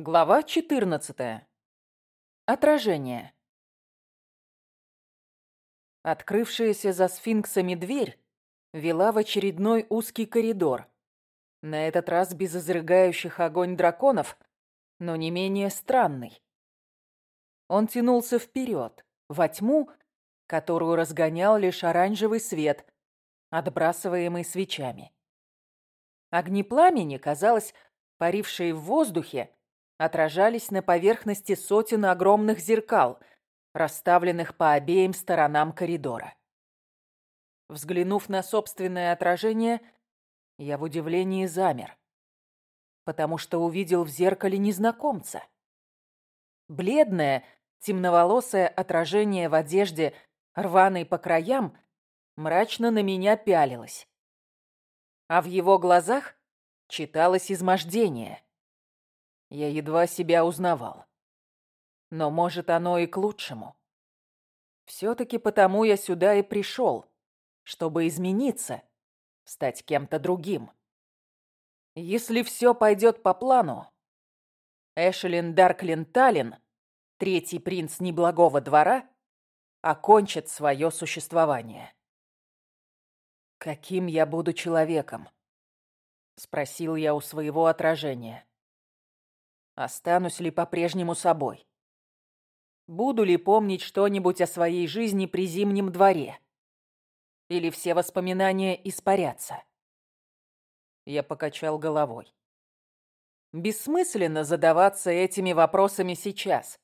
Глава 14. Отражение. Открывшаяся за сфинксами дверь вела в очередной узкий коридор. На этот раз без изрыгающих огонь драконов, но не менее странный. Он тянулся вперед, во тьму, которую разгонял лишь оранжевый свет, отбрасываемый свечами. Огни пламени, казалось, парившие в воздухе, отражались на поверхности сотен огромных зеркал, расставленных по обеим сторонам коридора. Взглянув на собственное отражение, я в удивлении замер, потому что увидел в зеркале незнакомца. Бледное, темноволосое отражение в одежде, рваной по краям, мрачно на меня пялилось. А в его глазах читалось измождение — я едва себя узнавал. Но, может, оно и к лучшему. Все-таки потому я сюда и пришел, чтобы измениться, стать кем-то другим. Если все пойдет по плану, Эшелин Дарклин Таллин, третий принц неблагого двора, окончит свое существование. «Каким я буду человеком?» — спросил я у своего отражения. Останусь ли по-прежнему собой? Буду ли помнить что-нибудь о своей жизни при зимнем дворе? Или все воспоминания испарятся? Я покачал головой. Бессмысленно задаваться этими вопросами сейчас,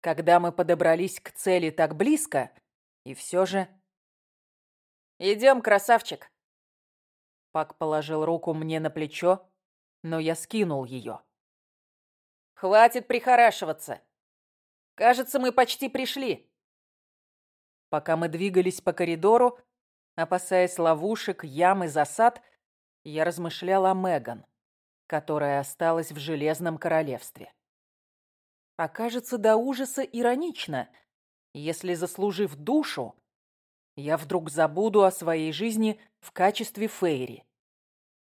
когда мы подобрались к цели так близко, и все же... «Идем, красавчик!» Пак положил руку мне на плечо, но я скинул ее. Хватит прихорашиваться. Кажется, мы почти пришли. Пока мы двигались по коридору, опасаясь ловушек, ям и засад, я размышлял о Меган, которая осталась в Железном Королевстве. Окажется до ужаса иронично, если, заслужив душу, я вдруг забуду о своей жизни в качестве Фейри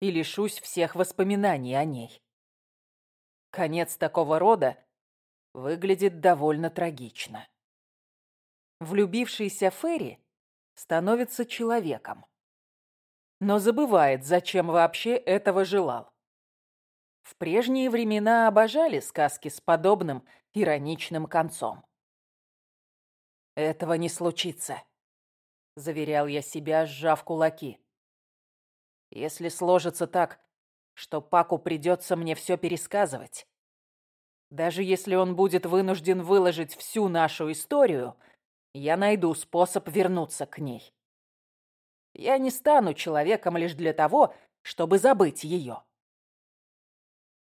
и лишусь всех воспоминаний о ней. Конец такого рода выглядит довольно трагично. Влюбившийся Ферри становится человеком, но забывает, зачем вообще этого желал. В прежние времена обожали сказки с подобным ироничным концом. «Этого не случится», — заверял я себя, сжав кулаки. «Если сложится так, что Паку придется мне все пересказывать. Даже если он будет вынужден выложить всю нашу историю, я найду способ вернуться к ней. Я не стану человеком лишь для того, чтобы забыть ее.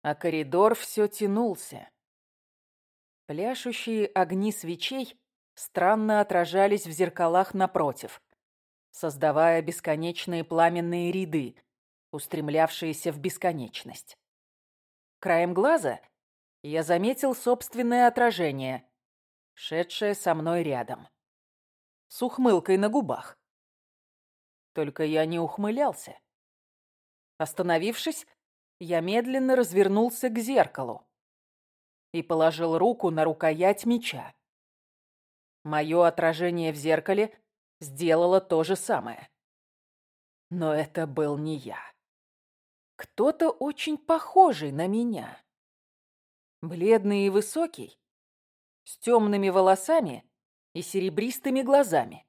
А коридор все тянулся. Пляшущие огни свечей странно отражались в зеркалах напротив, создавая бесконечные пламенные ряды, устремлявшиеся в бесконечность. Краем глаза я заметил собственное отражение, шедшее со мной рядом, с ухмылкой на губах. Только я не ухмылялся. Остановившись, я медленно развернулся к зеркалу и положил руку на рукоять меча. Мое отражение в зеркале сделало то же самое. Но это был не я. Кто-то очень похожий на меня. Бледный и высокий, с темными волосами и серебристыми глазами.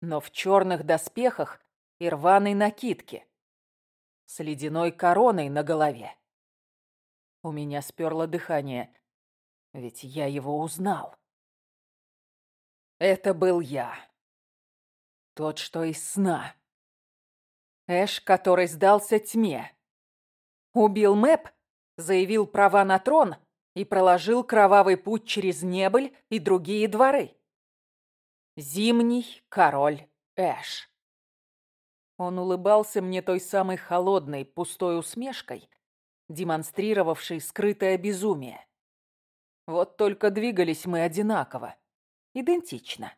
Но в черных доспехах и рваной накидке, с ледяной короной на голове. У меня сперло дыхание, ведь я его узнал. Это был я. Тот, что из сна. Эш, который сдался тьме. Убил Мэп, заявил права на трон и проложил кровавый путь через Небыль и другие дворы. Зимний король Эш. Он улыбался мне той самой холодной, пустой усмешкой, демонстрировавшей скрытое безумие. Вот только двигались мы одинаково, идентично.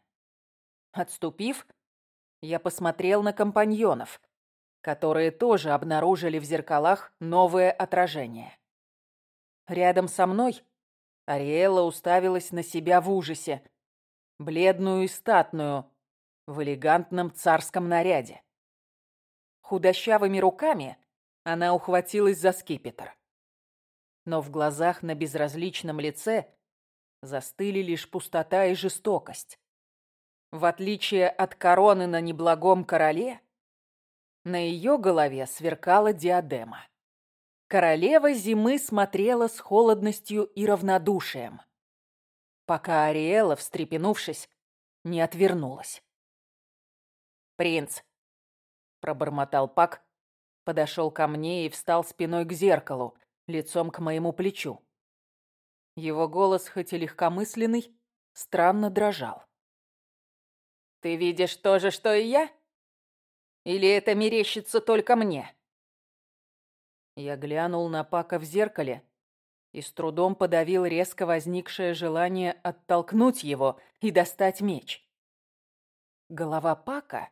Отступив, я посмотрел на компаньонов, которые тоже обнаружили в зеркалах новое отражение. Рядом со мной Ариэла уставилась на себя в ужасе, бледную и статную, в элегантном царском наряде. Худощавыми руками она ухватилась за скипетр. Но в глазах на безразличном лице застыли лишь пустота и жестокость. В отличие от короны на неблагом короле, на ее голове сверкала диадема. Королева зимы смотрела с холодностью и равнодушием, пока Ариэла, встрепенувшись, не отвернулась. «Принц!» — пробормотал Пак, подошел ко мне и встал спиной к зеркалу, лицом к моему плечу. Его голос, хоть и легкомысленный, странно дрожал. «Ты видишь то же, что и я? Или это мерещится только мне?» Я глянул на Пака в зеркале и с трудом подавил резко возникшее желание оттолкнуть его и достать меч. Голова Пака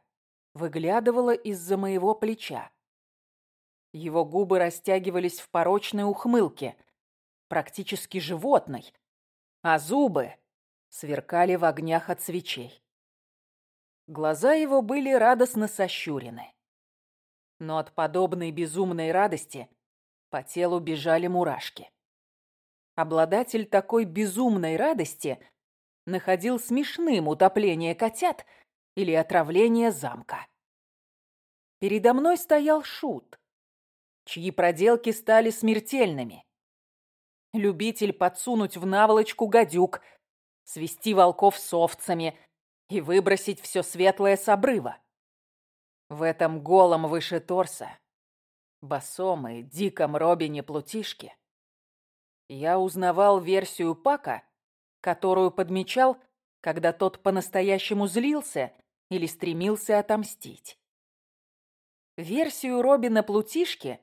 выглядывала из-за моего плеча. Его губы растягивались в порочной ухмылке, практически животной, а зубы сверкали в огнях от свечей. Глаза его были радостно сощурены. Но от подобной безумной радости по телу бежали мурашки. Обладатель такой безумной радости находил смешным утопление котят или отравление замка. Передо мной стоял шут, чьи проделки стали смертельными. Любитель подсунуть в наволочку гадюк, свести волков с овцами и выбросить все светлое с обрыва. В этом голом выше торса, босом и диком Робине Плутишке я узнавал версию Пака, которую подмечал, когда тот по-настоящему злился или стремился отомстить. Версию Робина Плутишки,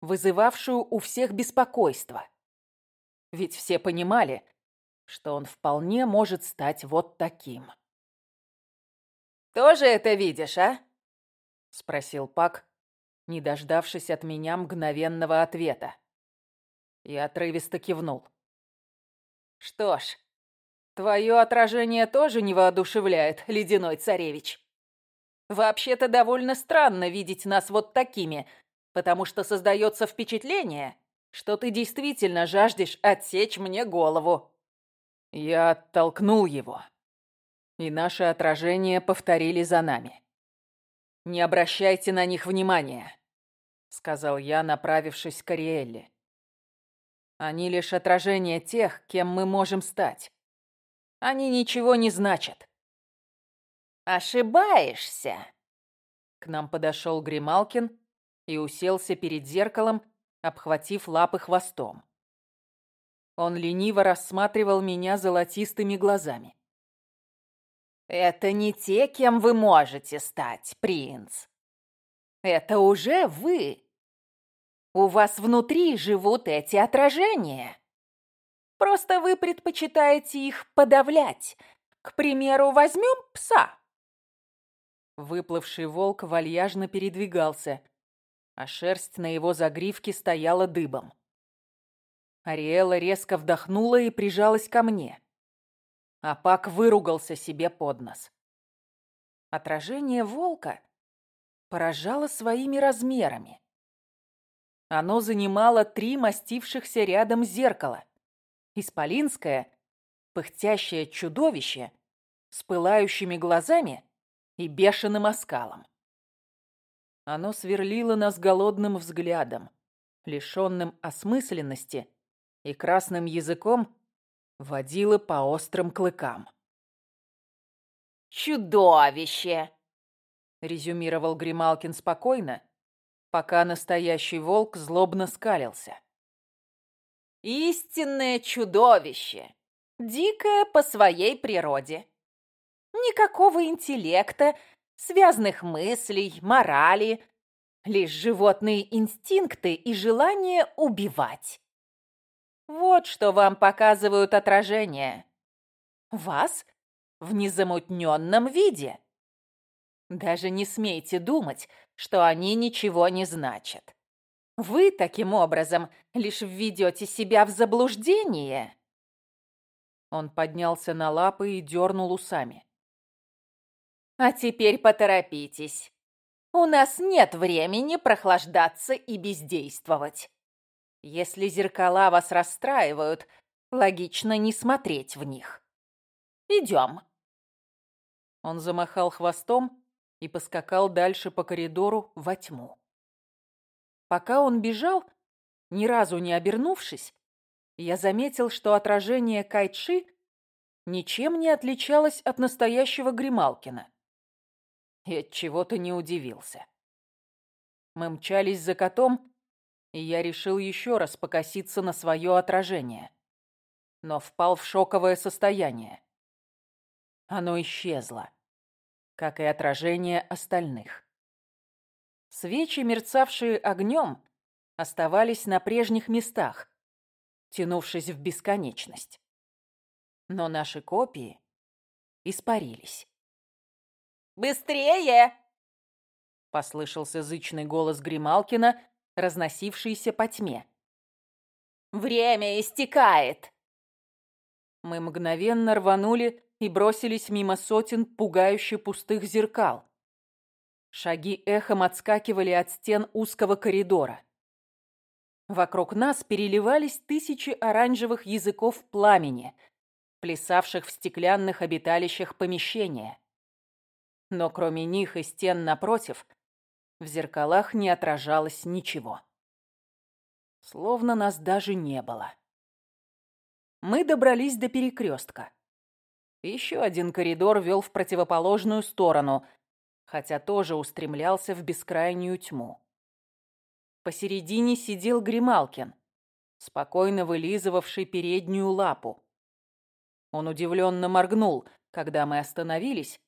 вызывавшую у всех беспокойство. Ведь все понимали, что он вполне может стать вот таким. «Тоже это видишь, а?» — спросил Пак, не дождавшись от меня мгновенного ответа. Я отрывисто кивнул. «Что ж, твое отражение тоже не воодушевляет, ледяной царевич. Вообще-то довольно странно видеть нас вот такими, потому что создается впечатление, что ты действительно жаждешь отсечь мне голову». Я оттолкнул его и наши отражения повторили за нами. «Не обращайте на них внимания», — сказал я, направившись к Ариэлле. «Они лишь отражение тех, кем мы можем стать. Они ничего не значат». «Ошибаешься!» К нам подошел Грималкин и уселся перед зеркалом, обхватив лапы хвостом. Он лениво рассматривал меня золотистыми глазами. Это не те, кем вы можете стать, принц. Это уже вы. У вас внутри живут эти отражения. Просто вы предпочитаете их подавлять. К примеру, возьмем пса. Выплывший волк вальяжно передвигался, а шерсть на его загривке стояла дыбом. Ариэла резко вдохнула и прижалась ко мне а Пак выругался себе под нос. Отражение волка поражало своими размерами. Оно занимало три мастившихся рядом зеркала. Исполинское, пыхтящее чудовище с пылающими глазами и бешеным оскалом. Оно сверлило нас голодным взглядом, лишенным осмысленности и красным языком водила по острым клыкам. «Чудовище!» — резюмировал Грималкин спокойно, пока настоящий волк злобно скалился. «Истинное чудовище! Дикое по своей природе. Никакого интеллекта, связанных мыслей, морали, лишь животные инстинкты и желание убивать. Вот что вам показывают отражения. Вас в незамутненном виде. Даже не смейте думать, что они ничего не значат. Вы таким образом лишь введете себя в заблуждение. Он поднялся на лапы и дернул усами. А теперь поторопитесь. У нас нет времени прохлаждаться и бездействовать. Если зеркала вас расстраивают, логично не смотреть в них. Идем. Он замахал хвостом и поскакал дальше по коридору во тьму. Пока он бежал, ни разу не обернувшись, я заметил, что отражение Кайчи ничем не отличалось от настоящего Грималкина. И от чего-то не удивился. Мы мчались за котом, и я решил еще раз покоситься на свое отражение. Но впал в шоковое состояние. Оно исчезло, как и отражение остальных. Свечи, мерцавшие огнем, оставались на прежних местах, тянувшись в бесконечность. Но наши копии испарились. «Быстрее!» — послышался зычный голос Грималкина, разносившийся по тьме. «Время истекает!» Мы мгновенно рванули и бросились мимо сотен пугающе пустых зеркал. Шаги эхом отскакивали от стен узкого коридора. Вокруг нас переливались тысячи оранжевых языков пламени, плясавших в стеклянных обиталищах помещения. Но кроме них и стен напротив, в зеркалах не отражалось ничего. Словно нас даже не было. Мы добрались до перекрестка. Еще один коридор вел в противоположную сторону, хотя тоже устремлялся в бескрайнюю тьму. Посередине сидел Грималкин, спокойно вылизывавший переднюю лапу. Он удивленно моргнул, когда мы остановились,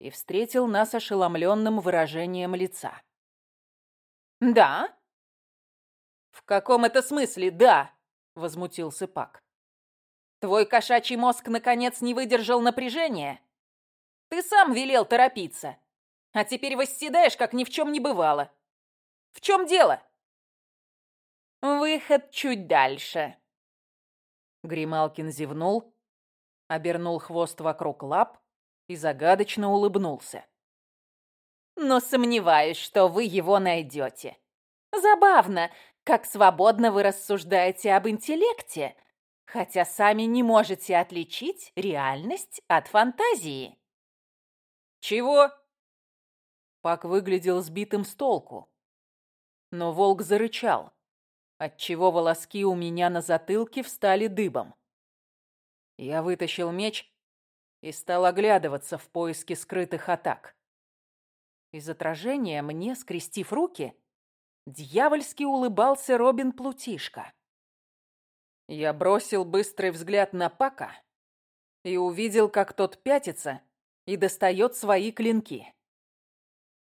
и встретил нас ошеломленным выражением лица. «Да?» «В каком это смысле «да»?» — возмутился Пак. «Твой кошачий мозг наконец не выдержал напряжения? Ты сам велел торопиться, а теперь восседаешь, как ни в чем не бывало. В чем дело?» Выход чуть дальше. Грималкин зевнул, обернул хвост вокруг лап и загадочно улыбнулся. Но сомневаюсь, что вы его найдете. Забавно, как свободно вы рассуждаете об интеллекте, хотя сами не можете отличить реальность от фантазии. Чего? Пак выглядел сбитым с толку. Но волк зарычал отчего волоски у меня на затылке встали дыбом. Я вытащил меч и стал оглядываться в поиске скрытых атак. Из отражения мне, скрестив руки, дьявольски улыбался Робин Плутишка. Я бросил быстрый взгляд на Пака и увидел, как тот пятится и достает свои клинки.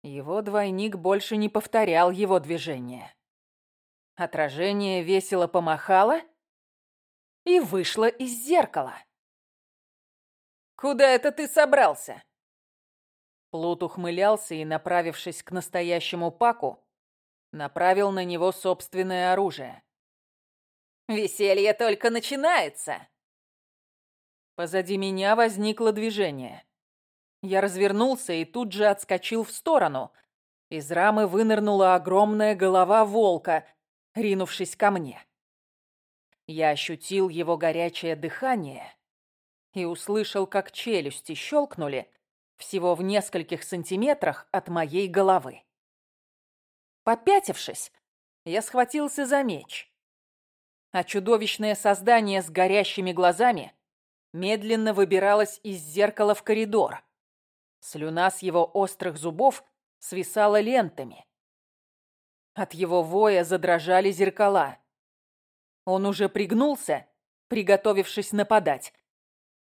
Его двойник больше не повторял его движения. Отражение весело помахало и вышло из зеркала. «Куда это ты собрался?» Плут ухмылялся и, направившись к настоящему Паку, направил на него собственное оружие. «Веселье только начинается!» Позади меня возникло движение. Я развернулся и тут же отскочил в сторону. Из рамы вынырнула огромная голова волка — ринувшись ко мне. Я ощутил его горячее дыхание и услышал, как челюсти щелкнули всего в нескольких сантиметрах от моей головы. Попятившись, я схватился за меч, а чудовищное создание с горящими глазами медленно выбиралось из зеркала в коридор. Слюна с его острых зубов свисала лентами, от его воя задрожали зеркала. Он уже пригнулся, приготовившись нападать,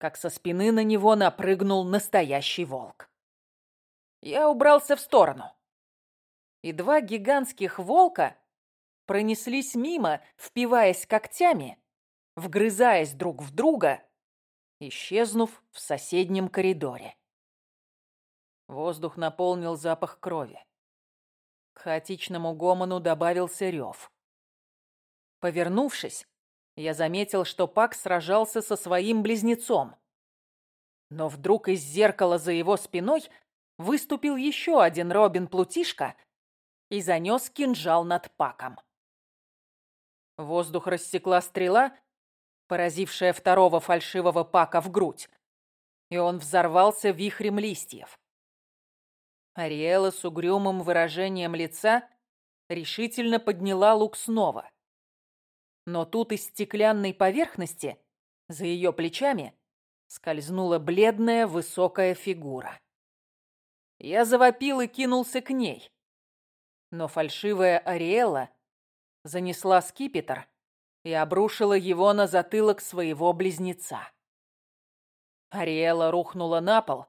как со спины на него напрыгнул настоящий волк. Я убрался в сторону. И два гигантских волка пронеслись мимо, впиваясь когтями, вгрызаясь друг в друга, исчезнув в соседнем коридоре. Воздух наполнил запах крови. К хаотичному гомону добавился рев. Повернувшись, я заметил, что Пак сражался со своим близнецом. Но вдруг из зеркала за его спиной выступил еще один Робин-плутишка и занес кинжал над Паком. Воздух рассекла стрела, поразившая второго фальшивого Пака в грудь, и он взорвался вихрем листьев. Ариэла с угрюмым выражением лица решительно подняла лук снова. Но тут из стеклянной поверхности, за ее плечами, скользнула бледная высокая фигура. Я завопил и кинулся к ней. Но фальшивая Ариэла занесла скипетр и обрушила его на затылок своего близнеца. Ариэла рухнула на пол,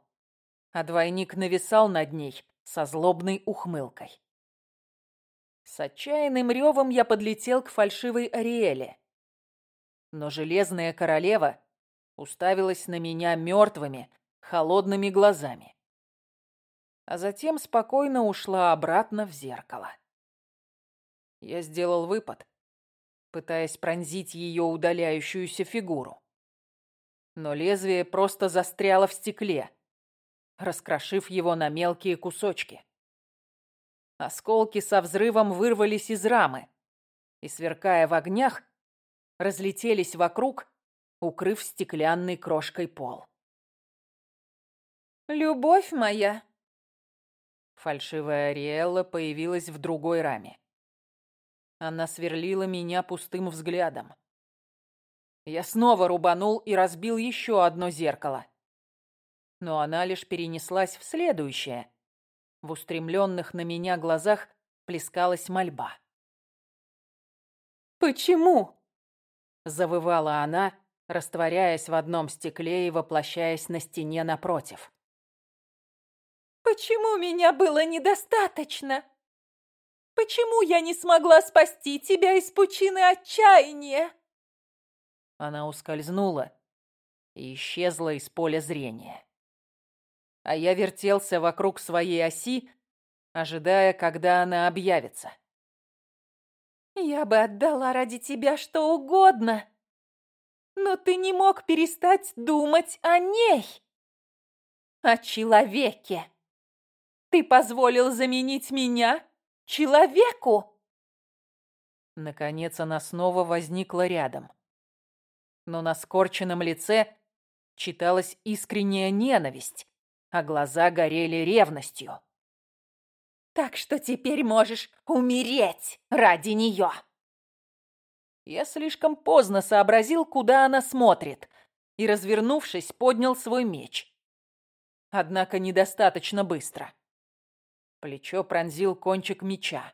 а двойник нависал над ней со злобной ухмылкой. С отчаянным ревом я подлетел к фальшивой Ариэле. Но железная королева уставилась на меня мертвыми, холодными глазами. А затем спокойно ушла обратно в зеркало. Я сделал выпад, пытаясь пронзить ее удаляющуюся фигуру. Но лезвие просто застряло в стекле, раскрошив его на мелкие кусочки. Осколки со взрывом вырвались из рамы и, сверкая в огнях, разлетелись вокруг, укрыв стеклянной крошкой пол. «Любовь моя!» Фальшивая Ариэлла появилась в другой раме. Она сверлила меня пустым взглядом. Я снова рубанул и разбил еще одно зеркало. Но она лишь перенеслась в следующее, в устремленных на меня глазах плескалась мольба. «Почему?» — завывала она, растворяясь в одном стекле и воплощаясь на стене напротив. «Почему меня было недостаточно? Почему я не смогла спасти тебя из пучины отчаяния?» Она ускользнула и исчезла из поля зрения а я вертелся вокруг своей оси, ожидая, когда она объявится. «Я бы отдала ради тебя что угодно, но ты не мог перестать думать о ней, о человеке. Ты позволил заменить меня человеку!» Наконец она снова возникла рядом. Но на скорченном лице читалась искренняя ненависть, а глаза горели ревностью. «Так что теперь можешь умереть ради нее!» Я слишком поздно сообразил, куда она смотрит, и, развернувшись, поднял свой меч. Однако недостаточно быстро. Плечо пронзил кончик меча.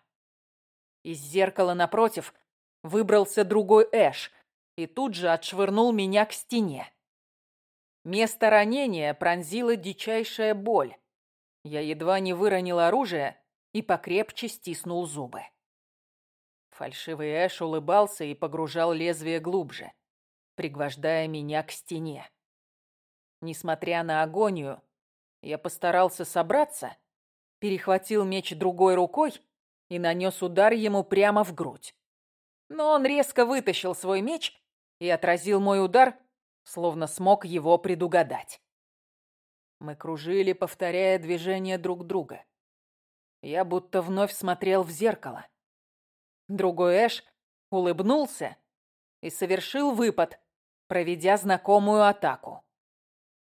Из зеркала напротив выбрался другой Эш и тут же отшвырнул меня к стене. Место ранения пронзила дичайшая боль. Я едва не выронил оружие и покрепче стиснул зубы. Фальшивый Эш улыбался и погружал лезвие глубже, пригвождая меня к стене. Несмотря на агонию, я постарался собраться, перехватил меч другой рукой и нанес удар ему прямо в грудь. Но он резко вытащил свой меч и отразил мой удар словно смог его предугадать. Мы кружили, повторяя движения друг друга. Я будто вновь смотрел в зеркало. Другой Эш улыбнулся и совершил выпад, проведя знакомую атаку.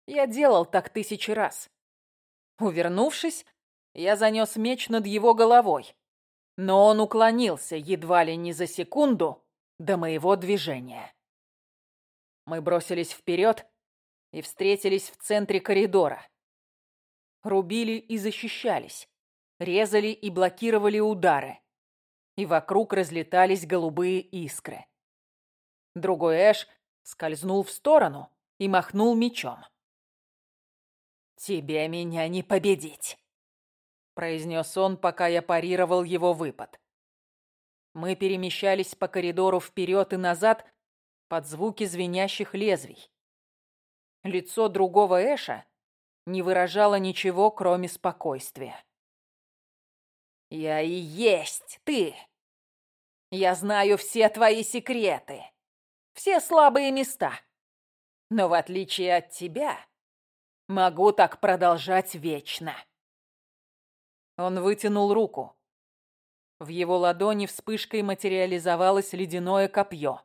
Я делал так тысячи раз. Увернувшись, я занес меч над его головой, но он уклонился едва ли не за секунду до моего движения. Мы бросились вперед и встретились в центре коридора. Рубили и защищались, резали и блокировали удары. И вокруг разлетались голубые искры. Другой Эш скользнул в сторону и махнул мечом. «Тебе меня не победить!» произнес он, пока я парировал его выпад. Мы перемещались по коридору вперед и назад, под звуки звенящих лезвий. Лицо другого Эша не выражало ничего, кроме спокойствия. «Я и есть ты! Я знаю все твои секреты, все слабые места. Но в отличие от тебя, могу так продолжать вечно. Он вытянул руку. В его ладони вспышкой материализовалось ледяное копье.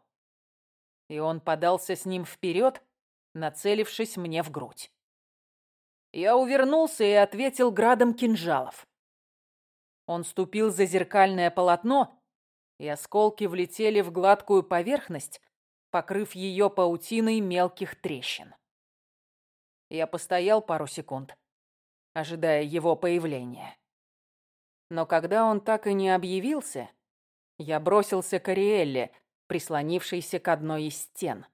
И он подался с ним вперед, нацелившись мне в грудь. Я увернулся и ответил градом кинжалов. Он ступил за зеркальное полотно, и осколки влетели в гладкую поверхность, покрыв ее паутиной мелких трещин. Я постоял пару секунд, ожидая его появления. Но когда он так и не объявился, я бросился к Ариэлле, прислонившейся к одной из стен.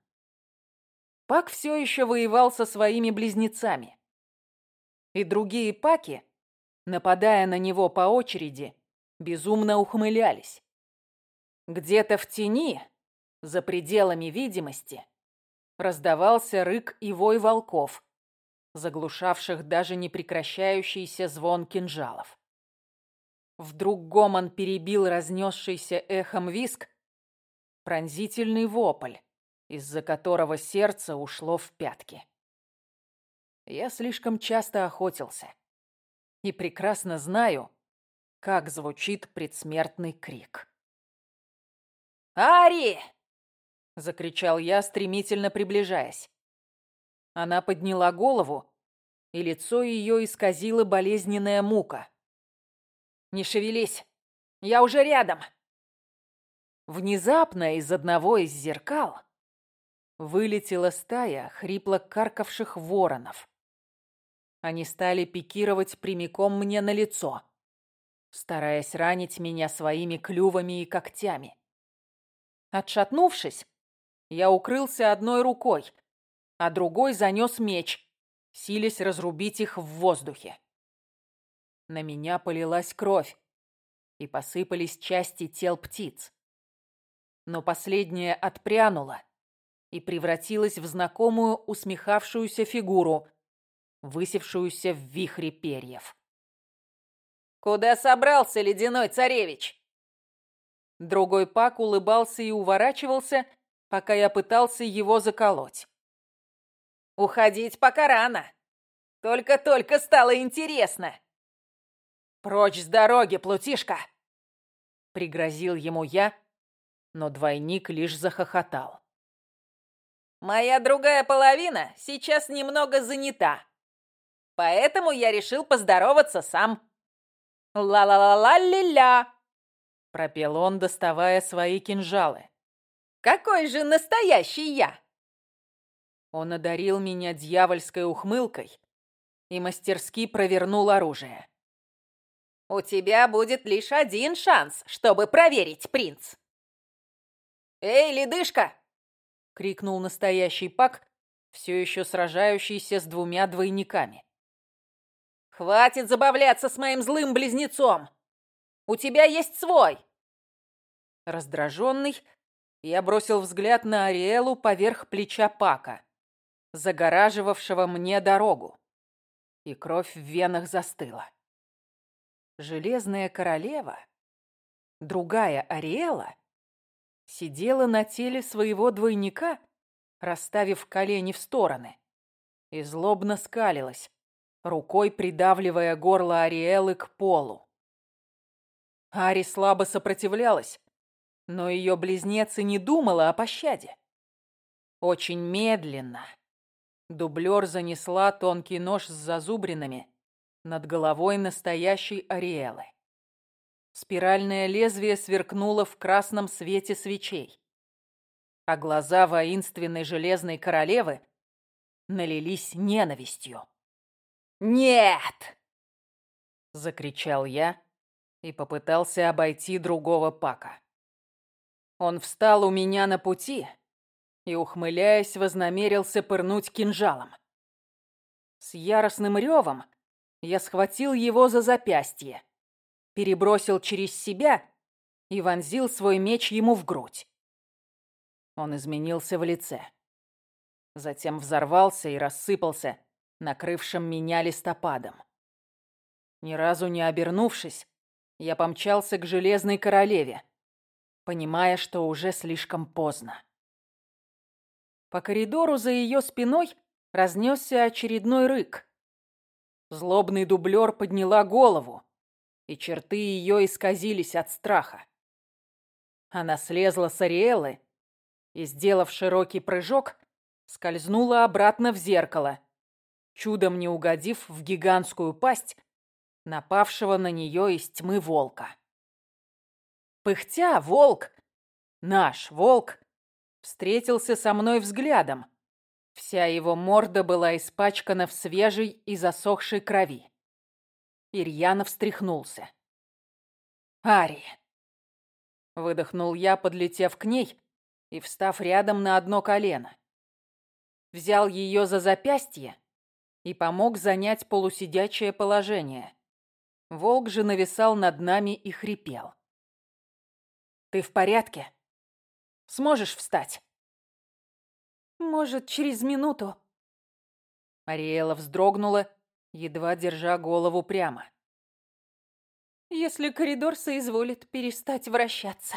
Пак все еще воевал со своими близнецами. И другие паки, нападая на него по очереди, безумно ухмылялись. Где-то в тени, за пределами видимости, раздавался рык и вой волков, заглушавших даже непрекращающийся звон кинжалов. Вдруг гомон перебил разнесшийся эхом виск, пронзительный вопль, из-за которого сердце ушло в пятки. Я слишком часто охотился и прекрасно знаю, как звучит предсмертный крик. «Ари!» — закричал я, стремительно приближаясь. Она подняла голову, и лицо ее исказило болезненная мука. «Не шевелись! Я уже рядом!» Внезапно из одного из зеркал вылетела стая хрипло каркавших воронов. Они стали пикировать прямиком мне на лицо, стараясь ранить меня своими клювами и когтями. Отшатнувшись, я укрылся одной рукой, а другой занес меч, силясь разрубить их в воздухе. На меня полилась кровь, и посыпались части тел птиц. Но последняя отпрянула и превратилась в знакомую усмехавшуюся фигуру, высевшуюся в вихре перьев. «Куда собрался, ледяной царевич?» Другой пак улыбался и уворачивался, пока я пытался его заколоть. «Уходить пока рано. Только-только стало интересно». «Прочь с дороги, плутишка!» Пригрозил ему я, но двойник лишь захохотал. «Моя другая половина сейчас немного занята, поэтому я решил поздороваться сам. Ла-ла-ла-ла-ли-ля!» пропел он, доставая свои кинжалы. «Какой же настоящий я!» Он одарил меня дьявольской ухмылкой и мастерски провернул оружие. «У тебя будет лишь один шанс, чтобы проверить, принц!» «Эй, ледышка!» — крикнул настоящий пак, все еще сражающийся с двумя двойниками. «Хватит забавляться с моим злым близнецом! У тебя есть свой!» Раздраженный, я бросил взгляд на Ариэлу поверх плеча Пака, загораживавшего мне дорогу, и кровь в венах застыла. Железная королева, другая Ариэла, сидела на теле своего двойника, расставив колени в стороны, и злобно скалилась, рукой придавливая горло Ариэлы к полу. Ари слабо сопротивлялась, но ее близнец и не думала о пощаде. Очень медленно дублер занесла тонкий нож с зазубринами над головой настоящей Ариэлы. Спиральное лезвие сверкнуло в красном свете свечей, а глаза воинственной железной королевы налились ненавистью. «Нет!» — закричал я и попытался обойти другого пака. Он встал у меня на пути и, ухмыляясь, вознамерился пырнуть кинжалом. С яростным ревом я схватил его за запястье, перебросил через себя и вонзил свой меч ему в грудь. Он изменился в лице. Затем взорвался и рассыпался, накрывшим меня листопадом. Ни разу не обернувшись, я помчался к Железной Королеве, понимая, что уже слишком поздно. По коридору за ее спиной разнесся очередной рык. Злобный дублер подняла голову, и черты ее исказились от страха. Она слезла с Ариэлы и, сделав широкий прыжок, скользнула обратно в зеркало, чудом не угодив в гигантскую пасть напавшего на нее из тьмы волка. Пыхтя, волк, наш волк, встретился со мной взглядом. Вся его морда была испачкана в свежей и засохшей крови. Ирьянов встряхнулся. «Ари!» Выдохнул я, подлетев к ней и встав рядом на одно колено. Взял ее за запястье и помог занять полусидячее положение. Волк же нависал над нами и хрипел. «Ты в порядке? Сможешь встать?» «Может, через минуту?» Ариэла вздрогнула, едва держа голову прямо. «Если коридор соизволит перестать вращаться».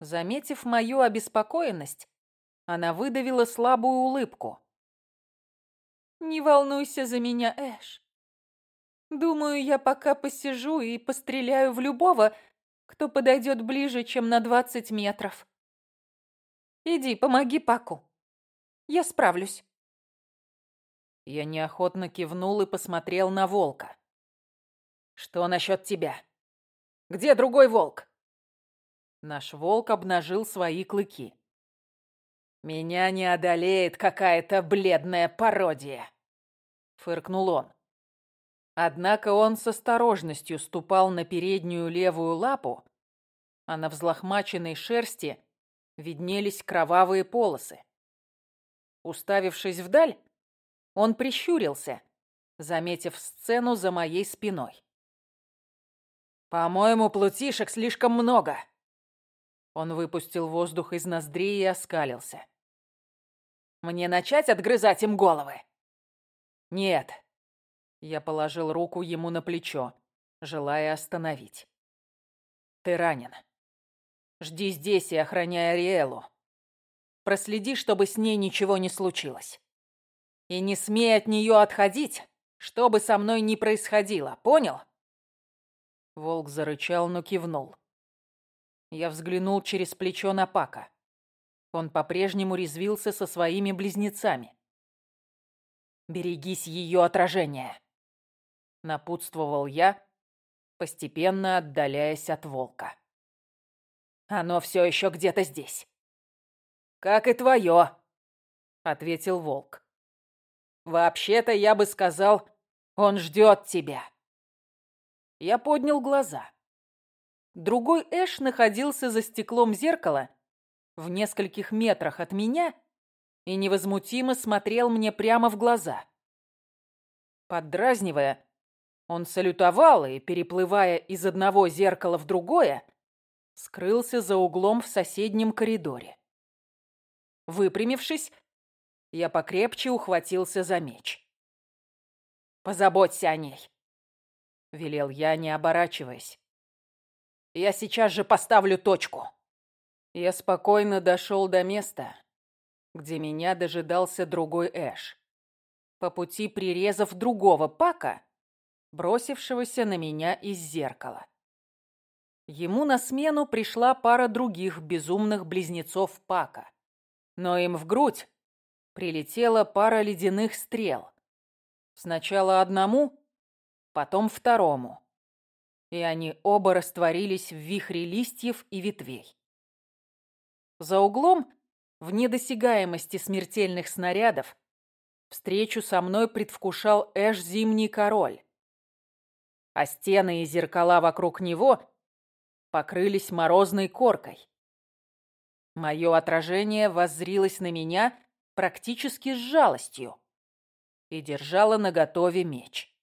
Заметив мою обеспокоенность, она выдавила слабую улыбку. «Не волнуйся за меня, Эш. Думаю, я пока посижу и постреляю в любого, кто подойдет ближе, чем на двадцать метров. Иди, помоги Паку. Я справлюсь. Я неохотно кивнул и посмотрел на волка. Что насчет тебя? Где другой волк? Наш волк обнажил свои клыки. Меня не одолеет какая-то бледная пародия, фыркнул он. Однако он с осторожностью ступал на переднюю левую лапу, а на взлохмаченной шерсти виднелись кровавые полосы. Уставившись вдаль, он прищурился, заметив сцену за моей спиной. «По-моему, плутишек слишком много!» Он выпустил воздух из ноздрей и оскалился. «Мне начать отгрызать им головы?» «Нет, я положил руку ему на плечо, желая остановить. «Ты ранен. Жди здесь и охраняй Ариэлу. Проследи, чтобы с ней ничего не случилось. И не смей от нее отходить, что бы со мной ни происходило, понял?» Волк зарычал, но кивнул. Я взглянул через плечо на Пака. Он по-прежнему резвился со своими близнецами. «Берегись ее отражения!» напутствовал я, постепенно отдаляясь от волка. Оно все еще где-то здесь. Как и твое, ответил волк. Вообще-то я бы сказал, он ждет тебя. Я поднял глаза. Другой Эш находился за стеклом зеркала в нескольких метрах от меня и невозмутимо смотрел мне прямо в глаза. Поддразнивая, он салютовал и, переплывая из одного зеркала в другое, скрылся за углом в соседнем коридоре. Выпрямившись, я покрепче ухватился за меч. «Позаботься о ней», — велел я, не оборачиваясь. «Я сейчас же поставлю точку». Я спокойно дошел до места, где меня дожидался другой Эш. По пути прирезав другого Пака, бросившегося на меня из зеркала. Ему на смену пришла пара других безумных близнецов Пака. Но им в грудь прилетела пара ледяных стрел. Сначала одному, потом второму. И они оба растворились в вихре листьев и ветвей. За углом, в недосягаемости смертельных снарядов, встречу со мной предвкушал Эш Зимний Король а стены и зеркала вокруг него покрылись морозной коркой. Мое отражение воззрилось на меня практически с жалостью и держало наготове меч.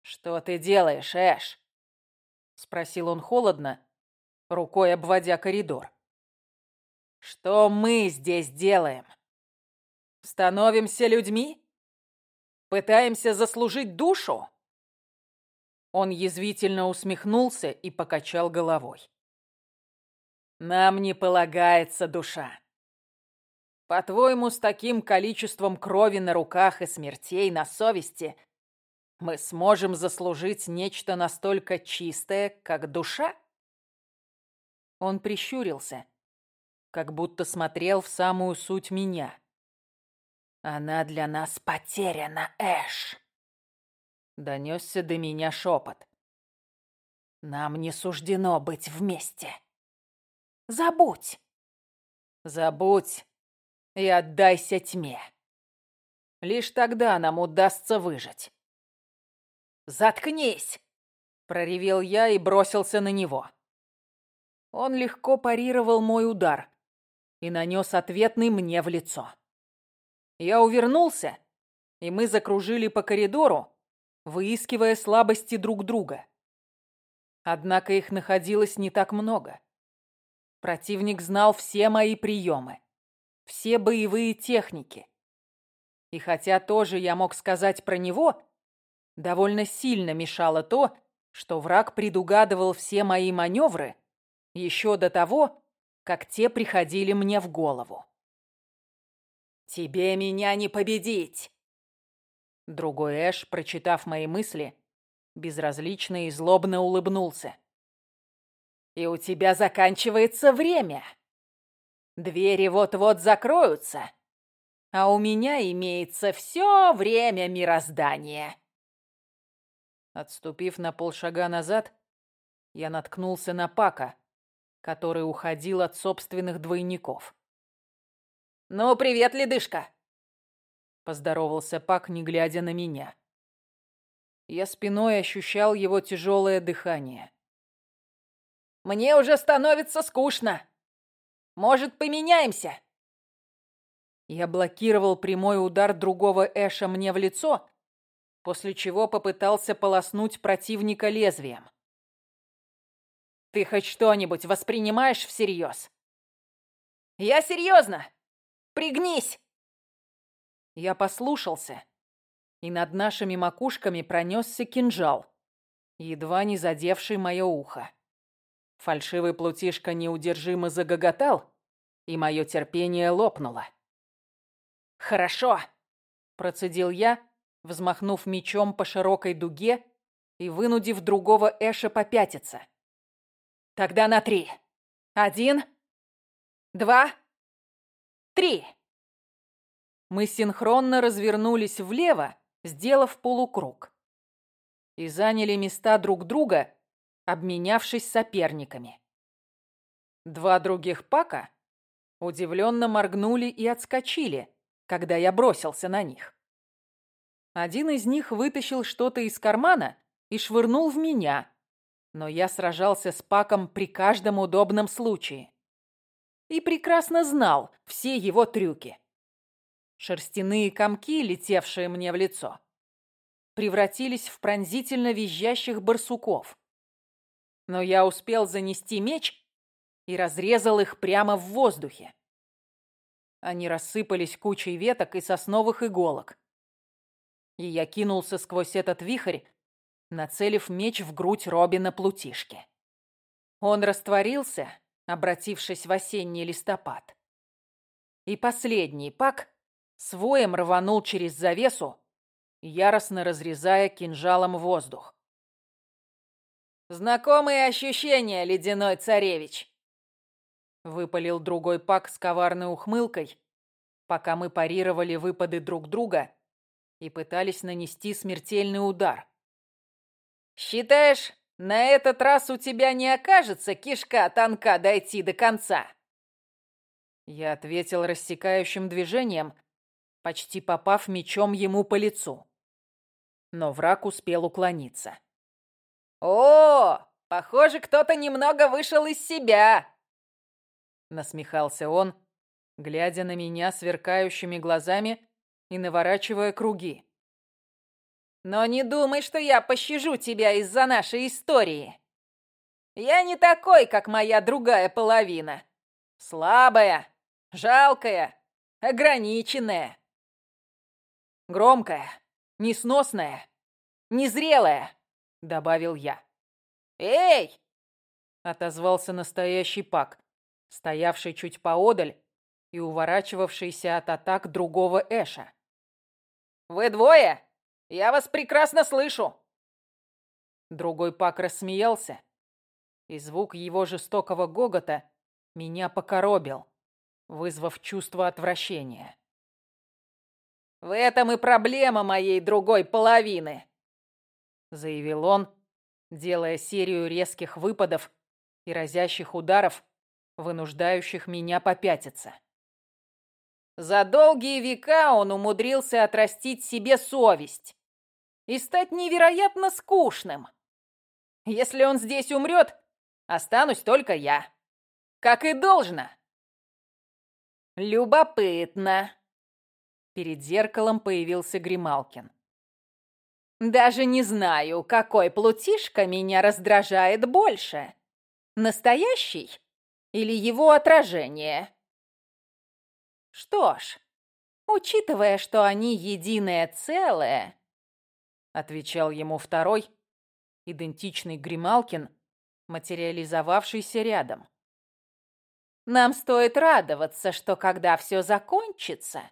«Что ты делаешь, Эш?» — спросил он холодно, рукой обводя коридор. «Что мы здесь делаем? Становимся людьми? Пытаемся заслужить душу?» Он язвительно усмехнулся и покачал головой. Нам не полагается душа. По-твоему, с таким количеством крови на руках и смертей на совести мы сможем заслужить нечто настолько чистое, как душа? Он прищурился, как будто смотрел в самую суть меня. Она для нас потеряна, Эш. Донесся до меня шепот. Нам не суждено быть вместе. Забудь. Забудь и отдайся тьме. Лишь тогда нам удастся выжить. Заткнись, проревел я и бросился на него. Он легко парировал мой удар и нанес ответный мне в лицо. Я увернулся, и мы закружили по коридору, выискивая слабости друг друга. Однако их находилось не так много. Противник знал все мои приемы, все боевые техники. И хотя тоже я мог сказать про него, довольно сильно мешало то, что враг предугадывал все мои маневры еще до того, как те приходили мне в голову. «Тебе меня не победить!» Другой Эш, прочитав мои мысли, безразлично и злобно улыбнулся. И у тебя заканчивается время. Двери вот-вот закроются, а у меня имеется все время мироздания. Отступив на полшага назад, я наткнулся на Пака, который уходил от собственных двойников. «Ну, привет, ледышка!» Поздоровался Пак, не глядя на меня. Я спиной ощущал его тяжелое дыхание. Мне уже становится скучно. Может, поменяемся?» Я блокировал прямой удар другого Эша мне в лицо, после чего попытался полоснуть противника лезвием. «Ты хоть что-нибудь воспринимаешь всерьез?» «Я серьезно! Пригнись!» Я послушался, и над нашими макушками пронесся кинжал, едва не задевший мое ухо. Фальшивый плутишка неудержимо загоготал, и мое терпение лопнуло. «Хорошо!» – процедил я, взмахнув мечом по широкой дуге и вынудив другого Эша попятиться. «Тогда на три. Один, два, три!» Мы синхронно развернулись влево, сделав полукруг. И заняли места друг друга, обменявшись соперниками. Два других пака удивленно моргнули и отскочили, когда я бросился на них. Один из них вытащил что-то из кармана и швырнул в меня, но я сражался с паком при каждом удобном случае. И прекрасно знал все его трюки. Шерстяные комки, летевшие мне в лицо, превратились в пронзительно визжащих барсуков но я успел занести меч и разрезал их прямо в воздухе. Они рассыпались кучей веток и сосновых иголок. И я кинулся сквозь этот вихрь, нацелив меч в грудь Робина Плутишки. Он растворился, обратившись в осенний листопад. И последний пак своем рванул через завесу, яростно разрезая кинжалом воздух. «Знакомые ощущения, ледяной царевич!» Выпалил другой пак с коварной ухмылкой, пока мы парировали выпады друг друга и пытались нанести смертельный удар. «Считаешь, на этот раз у тебя не окажется кишка тонка дойти до конца?» Я ответил рассекающим движением, почти попав мечом ему по лицу. Но враг успел уклониться. «О, похоже, кто-то немного вышел из себя!» Насмехался он, глядя на меня сверкающими глазами и наворачивая круги. «Но не думай, что я пощажу тебя из-за нашей истории. Я не такой, как моя другая половина. Слабая, жалкая, ограниченная. Громкая, несносная, незрелая. — добавил я. «Эй!» — отозвался настоящий Пак, стоявший чуть поодаль и уворачивавшийся от атак другого Эша. «Вы двое? Я вас прекрасно слышу!» Другой Пак рассмеялся, и звук его жестокого гогота меня покоробил, вызвав чувство отвращения. «В этом и проблема моей другой половины», — заявил он, делая серию резких выпадов и разящих ударов, вынуждающих меня попятиться. За долгие века он умудрился отрастить себе совесть и стать невероятно скучным. Если он здесь умрет, останусь только я. Как и должно. Любопытно. Перед зеркалом появился Грималкин. Даже не знаю, какой плутишка меня раздражает больше. Настоящий или его отражение? Что ж, учитывая, что они единое целое, отвечал ему второй, идентичный Грималкин, материализовавшийся рядом. Нам стоит радоваться, что когда все закончится,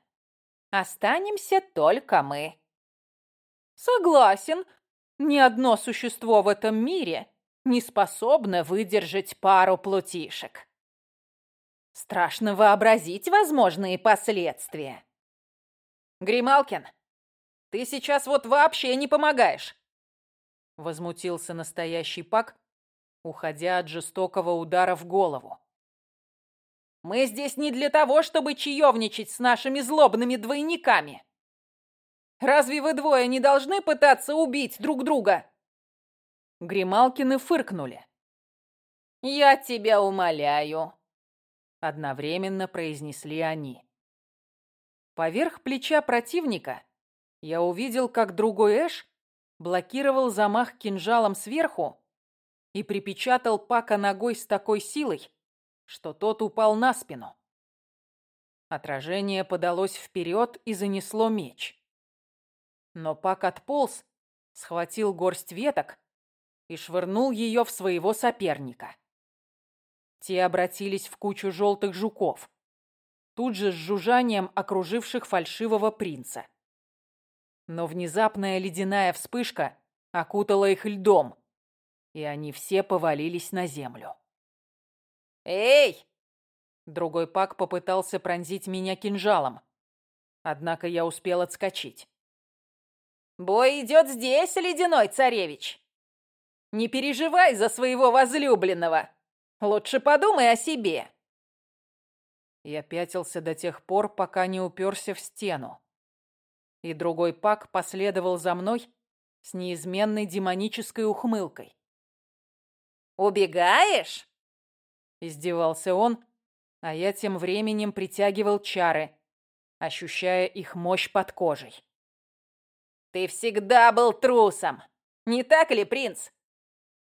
останемся только мы. Согласен, ни одно существо в этом мире не способно выдержать пару плутишек. Страшно вообразить возможные последствия. Грималкин, ты сейчас вот вообще не помогаешь. Возмутился настоящий пак, уходя от жестокого удара в голову. Мы здесь не для того, чтобы чаевничать с нашими злобными двойниками. Разве вы двое не должны пытаться убить друг друга?» Грималкины фыркнули. «Я тебя умоляю», — одновременно произнесли они. Поверх плеча противника я увидел, как другой Эш блокировал замах кинжалом сверху и припечатал Пака ногой с такой силой, что тот упал на спину. Отражение подалось вперед и занесло меч. Но Пак отполз, схватил горсть веток и швырнул ее в своего соперника. Те обратились в кучу желтых жуков, тут же с жужжанием окруживших фальшивого принца. Но внезапная ледяная вспышка окутала их льдом, и они все повалились на землю. «Эй!» Другой пак попытался пронзить меня кинжалом, однако я успел отскочить. Бой идет здесь, ледяной царевич. Не переживай за своего возлюбленного. Лучше подумай о себе. Я пятился до тех пор, пока не уперся в стену. И другой пак последовал за мной с неизменной демонической ухмылкой. «Убегаешь?» Издевался он, а я тем временем притягивал чары, ощущая их мощь под кожей. Ты всегда был трусом, не так ли, принц?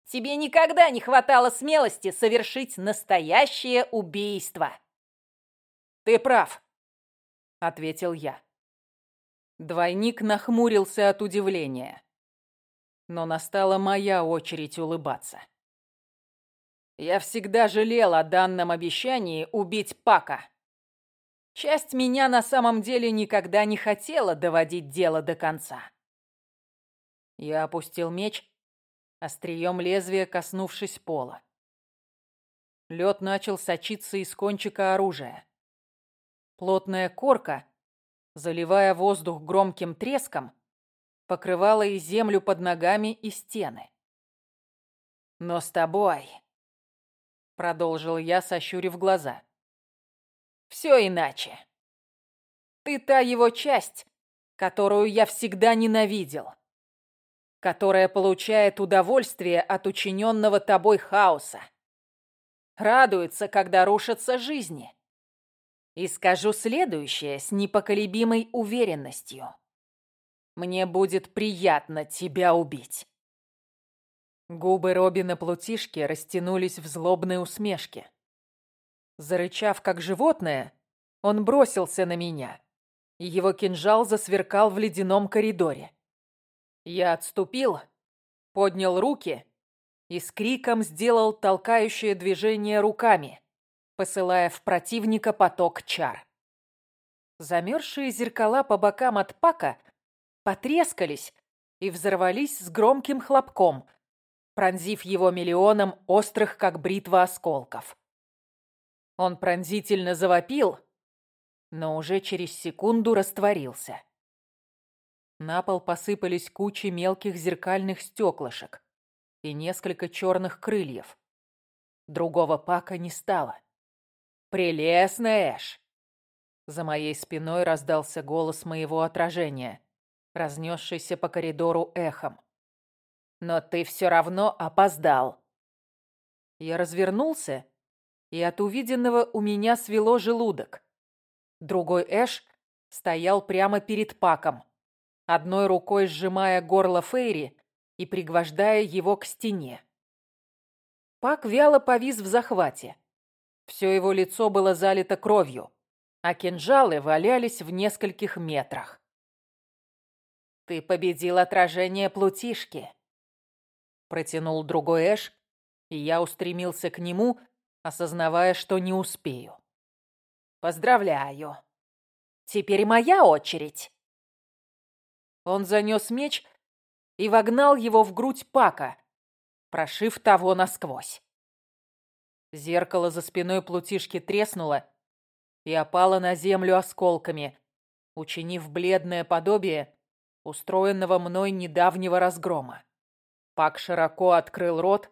Тебе никогда не хватало смелости совершить настоящее убийство. Ты прав, ответил я. Двойник нахмурился от удивления. Но настала моя очередь улыбаться. Я всегда жалел о данном обещании убить Пака. Часть меня на самом деле никогда не хотела доводить дело до конца. Я опустил меч, острием лезвия коснувшись пола. Лед начал сочиться из кончика оружия. Плотная корка, заливая воздух громким треском, покрывала и землю под ногами, и стены. «Но с тобой...» — продолжил я, сощурив глаза. «Все иначе. Ты та его часть, которую я всегда ненавидел которая получает удовольствие от учиненного тобой хаоса. Радуется, когда рушатся жизни. И скажу следующее с непоколебимой уверенностью. Мне будет приятно тебя убить. Губы Робина Плутишки растянулись в злобной усмешке. Зарычав, как животное, он бросился на меня, его кинжал засверкал в ледяном коридоре. Я отступил, поднял руки и с криком сделал толкающее движение руками, посылая в противника поток чар. Замерзшие зеркала по бокам от Пака потрескались и взорвались с громким хлопком, пронзив его миллионом острых, как бритва, осколков. Он пронзительно завопил, но уже через секунду растворился. На пол посыпались кучи мелких зеркальных стеклышек и несколько черных крыльев. Другого пака не стало. «Прелестная Эш!» За моей спиной раздался голос моего отражения, разнесшийся по коридору эхом. «Но ты все равно опоздал!» Я развернулся, и от увиденного у меня свело желудок. Другой Эш стоял прямо перед Паком, одной рукой сжимая горло Фейри и пригвождая его к стене. Пак вяло повис в захвате. Все его лицо было залито кровью, а кинжалы валялись в нескольких метрах. «Ты победил отражение плутишки», — протянул другой Эш, и я устремился к нему, осознавая, что не успею. «Поздравляю. Теперь моя очередь». Он занес меч и вогнал его в грудь Пака, прошив того насквозь. Зеркало за спиной плутишки треснуло и опало на землю осколками, учинив бледное подобие устроенного мной недавнего разгрома. Пак широко открыл рот,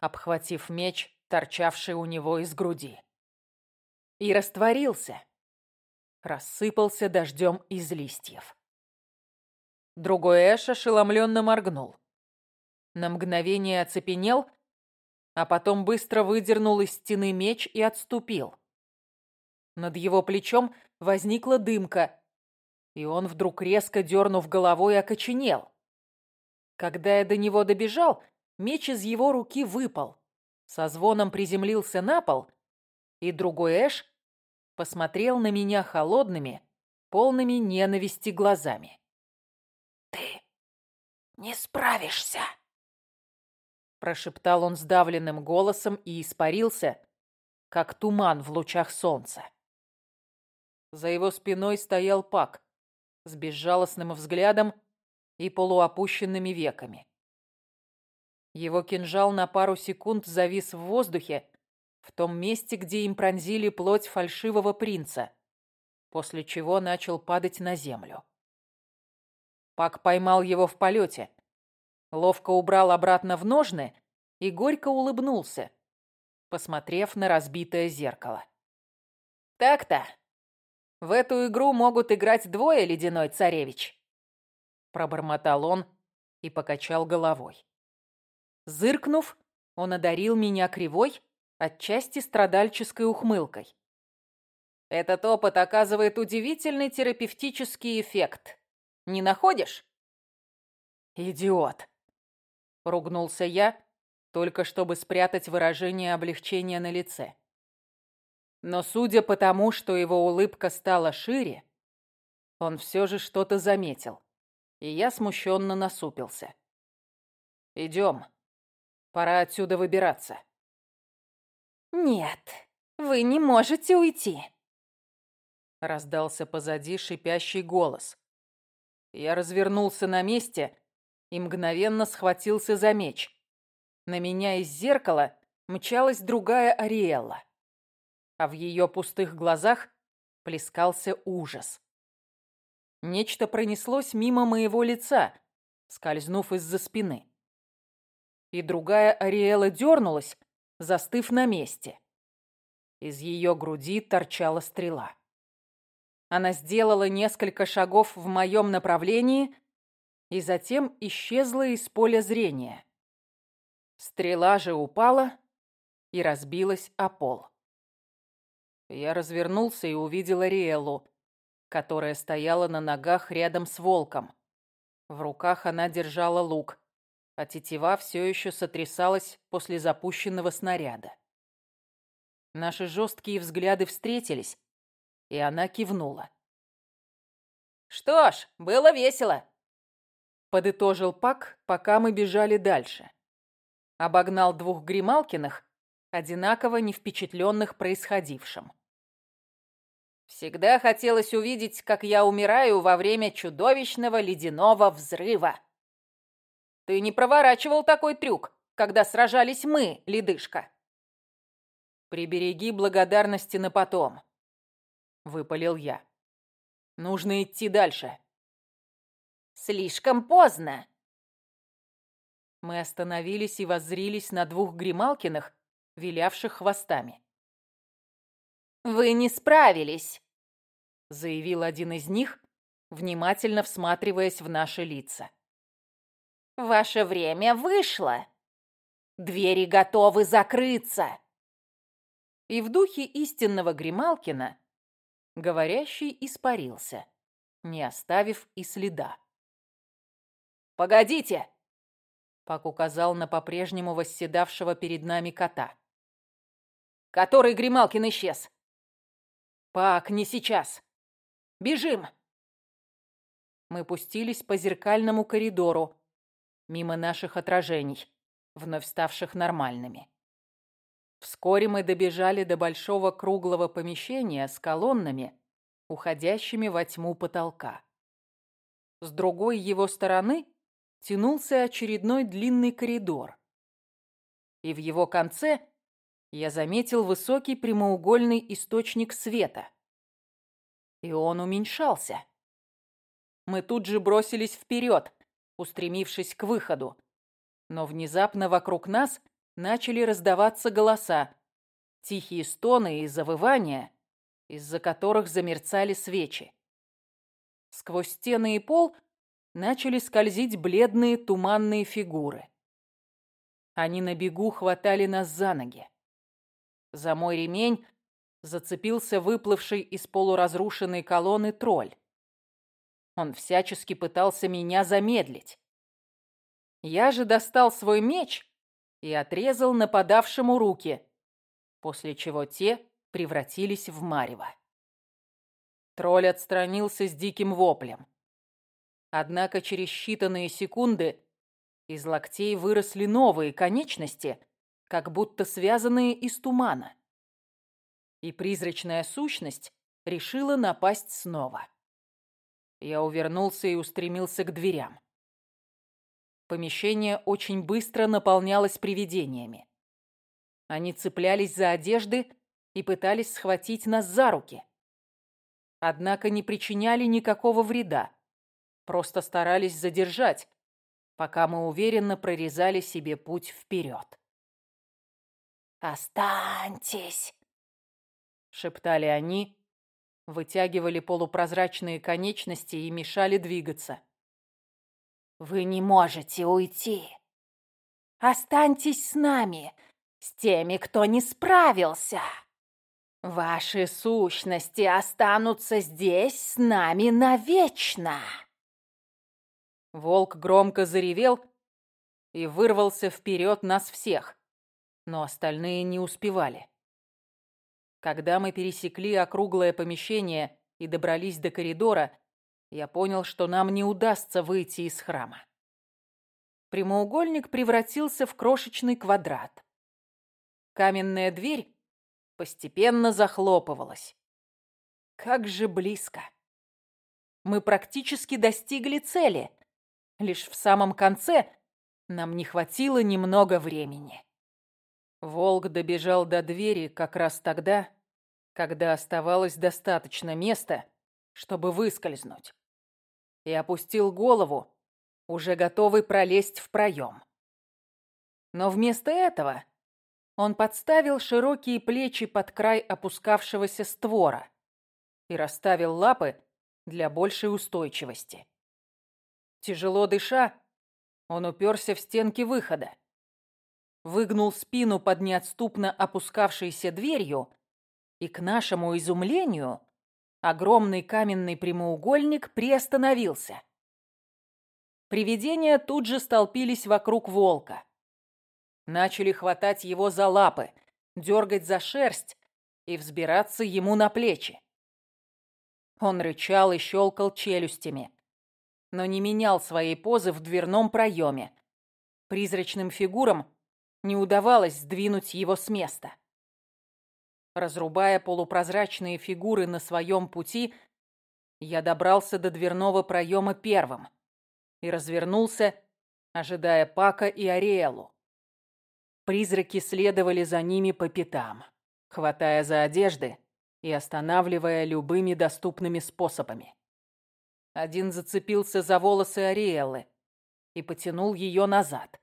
обхватив меч, торчавший у него из груди. И растворился, рассыпался дождем из листьев. Другой Эш ошеломленно моргнул. На мгновение оцепенел, а потом быстро выдернул из стены меч и отступил. Над его плечом возникла дымка, и он вдруг резко дернув головой окоченел. Когда я до него добежал, меч из его руки выпал, со звоном приземлился на пол, и другой Эш посмотрел на меня холодными, полными ненависти глазами. «Ты не справишься!» Прошептал он сдавленным голосом и испарился, как туман в лучах солнца. За его спиной стоял Пак с безжалостным взглядом и полуопущенными веками. Его кинжал на пару секунд завис в воздухе, в том месте, где им пронзили плоть фальшивого принца, после чего начал падать на землю. Пак поймал его в полете, ловко убрал обратно в ножны и горько улыбнулся, посмотрев на разбитое зеркало. «Так-то, в эту игру могут играть двое, ледяной царевич», пробормотал он и покачал головой. Зыркнув, он одарил меня кривой, отчасти страдальческой ухмылкой. Этот опыт оказывает удивительный терапевтический эффект. Не находишь? Идиот. Ругнулся я, только чтобы спрятать выражение облегчения на лице. Но судя по тому, что его улыбка стала шире, он все же что-то заметил, и я смущенно насупился. «Идем. Пора отсюда выбираться». «Нет, вы не можете уйти», — раздался позади шипящий голос. Я развернулся на месте и мгновенно схватился за меч. На меня из зеркала мчалась другая Ариэлла, а в ее пустых глазах плескался ужас. Нечто пронеслось мимо моего лица, скользнув из-за спины. И другая Ариэла дернулась, застыв на месте. Из ее груди торчала стрела. Она сделала несколько шагов в моем направлении и затем исчезла из поля зрения. Стрела же упала и разбилась о пол. Я развернулся и увидел Ариэлу, которая стояла на ногах рядом с волком. В руках она держала лук, а тетива все еще сотрясалась после запущенного снаряда. Наши жесткие взгляды встретились, и она кивнула. «Что ж, было весело», — подытожил Пак, пока мы бежали дальше. Обогнал двух Грималкиных, одинаково не впечатленных происходившим. Всегда хотелось увидеть, как я умираю во время чудовищного ледяного взрыва. Ты не проворачивал такой трюк, когда сражались мы, ледышка. Прибереги благодарности на потом, выпалил я. Нужно идти дальше. Слишком поздно. Мы остановились и воззрились на двух грималкиных, вилявших хвостами. «Вы не справились», — заявил один из них, внимательно всматриваясь в наши лица. «Ваше время вышло. Двери готовы закрыться». И в духе истинного Грималкина говорящий испарился, не оставив и следа. «Погодите!» Пак указал на по-прежнему восседавшего перед нами кота. «Который Грималкин исчез?» «Пак, не сейчас! Бежим!» Мы пустились по зеркальному коридору, мимо наших отражений, вновь ставших нормальными. Вскоре мы добежали до большого круглого помещения с колоннами, уходящими во тьму потолка. С другой его стороны тянулся очередной длинный коридор. И в его конце я заметил высокий прямоугольный источник света. И он уменьшался. Мы тут же бросились вперед, устремившись к выходу. Но внезапно вокруг нас начали раздаваться голоса, тихие стоны и завывания, из-за которых замерцали свечи. Сквозь стены и пол начали скользить бледные туманные фигуры. Они на бегу хватали нас за ноги. За мой ремень зацепился выплывший из полуразрушенной колонны тролль. Он всячески пытался меня замедлить. Я же достал свой меч и отрезал нападавшему руки, после чего те превратились в марево. Тролль отстранился с диким воплем. Однако через считанные секунды из локтей выросли новые конечности, как будто связанные из тумана. И призрачная сущность решила напасть снова. Я увернулся и устремился к дверям. Помещение очень быстро наполнялось привидениями. Они цеплялись за одежды и пытались схватить нас за руки. Однако не причиняли никакого вреда просто старались задержать, пока мы уверенно прорезали себе путь вперед. «Останьтесь!» — шептали они, вытягивали полупрозрачные конечности и мешали двигаться. «Вы не можете уйти! Останьтесь с нами, с теми, кто не справился!» Ваши сущности останутся здесь с нами навечно. Волк громко заревел и вырвался вперед нас всех, но остальные не успевали. Когда мы пересекли округлое помещение и добрались до коридора, я понял, что нам не удастся выйти из храма. Прямоугольник превратился в крошечный квадрат. Каменная дверь постепенно захлопывалась. Как же близко! Мы практически достигли цели — Лишь в самом конце нам не хватило немного времени. Волк добежал до двери как раз тогда, когда оставалось достаточно места, чтобы выскользнуть, и опустил голову, уже готовый пролезть в проем. Но вместо этого он подставил широкие плечи под край опускавшегося створа и расставил лапы для большей устойчивости. Тяжело дыша, он уперся в стенки выхода. Выгнул спину под неотступно опускавшейся дверью, и, к нашему изумлению, огромный каменный прямоугольник приостановился. Привидения тут же столпились вокруг волка. Начали хватать его за лапы, дергать за шерсть и взбираться ему на плечи. Он рычал и щелкал челюстями, но не менял своей позы в дверном проеме. Призрачным фигурам не удавалось сдвинуть его с места. Разрубая полупрозрачные фигуры на своем пути, я добрался до дверного проема первым и развернулся, ожидая Пака и Ариэлу. Призраки следовали за ними по пятам, хватая за одежды и останавливая любыми доступными способами. Один зацепился за волосы Ариэлы и потянул ее назад.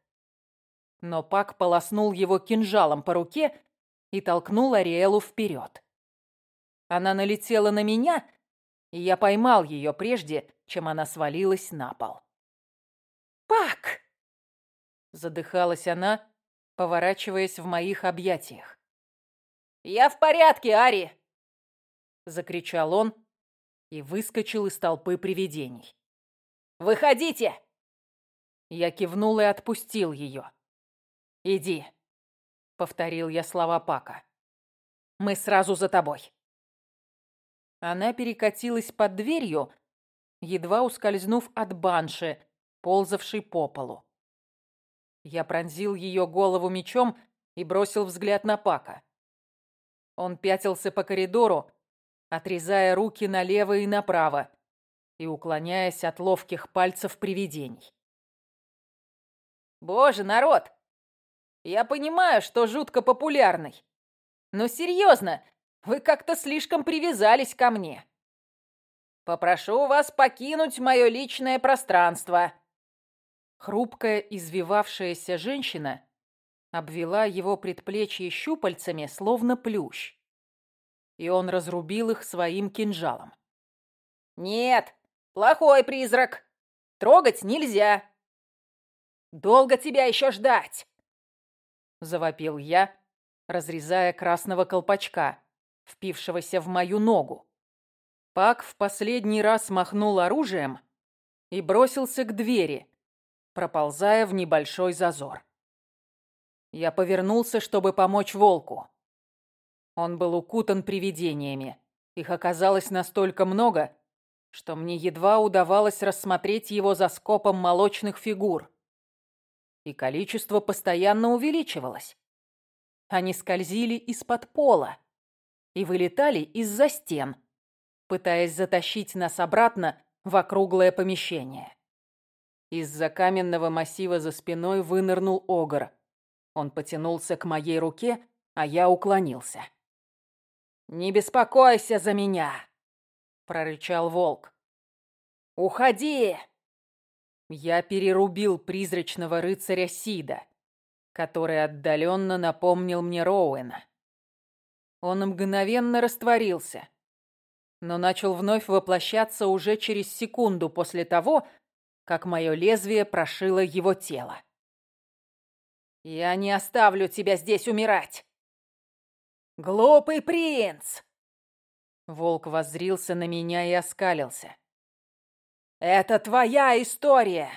Но Пак полоснул его кинжалом по руке и толкнул Ариэлу вперед. Она налетела на меня, и я поймал ее прежде, чем она свалилась на пол. «Пак!» Задыхалась она, поворачиваясь в моих объятиях. «Я в порядке, Ари!» Закричал он и выскочил из толпы привидений. «Выходите!» Я кивнул и отпустил ее. «Иди», — повторил я слова Пака. «Мы сразу за тобой». Она перекатилась под дверью, едва ускользнув от банши, ползавшей по полу. Я пронзил ее голову мечом и бросил взгляд на Пака. Он пятился по коридору, отрезая руки налево и направо и уклоняясь от ловких пальцев привидений. «Боже, народ! Я понимаю, что жутко популярный. Но серьезно, вы как-то слишком привязались ко мне. Попрошу вас покинуть мое личное пространство». Хрупкая, извивавшаяся женщина обвела его предплечье щупальцами, словно плющ. И он разрубил их своим кинжалом. «Нет, плохой призрак. Трогать нельзя. Долго тебя еще ждать?» Завопил я, разрезая красного колпачка, впившегося в мою ногу. Пак в последний раз махнул оружием и бросился к двери, проползая в небольшой зазор. Я повернулся, чтобы помочь волку. Он был укутан привидениями. Их оказалось настолько много, что мне едва удавалось рассмотреть его за скопом молочных фигур. И количество постоянно увеличивалось. Они скользили из-под пола и вылетали из-за стен, пытаясь затащить нас обратно в округлое помещение. Из-за каменного массива за спиной вынырнул огр. Он потянулся к моей руке, а я уклонился. «Не беспокойся за меня!» — прорычал волк. «Уходи!» Я перерубил призрачного рыцаря Сида, который отдаленно напомнил мне Роуэна. Он мгновенно растворился, но начал вновь воплощаться уже через секунду после того, как мое лезвие прошило его тело. «Я не оставлю тебя здесь умирать!» «Глупый принц!» Волк воззрился на меня и оскалился. «Это твоя история!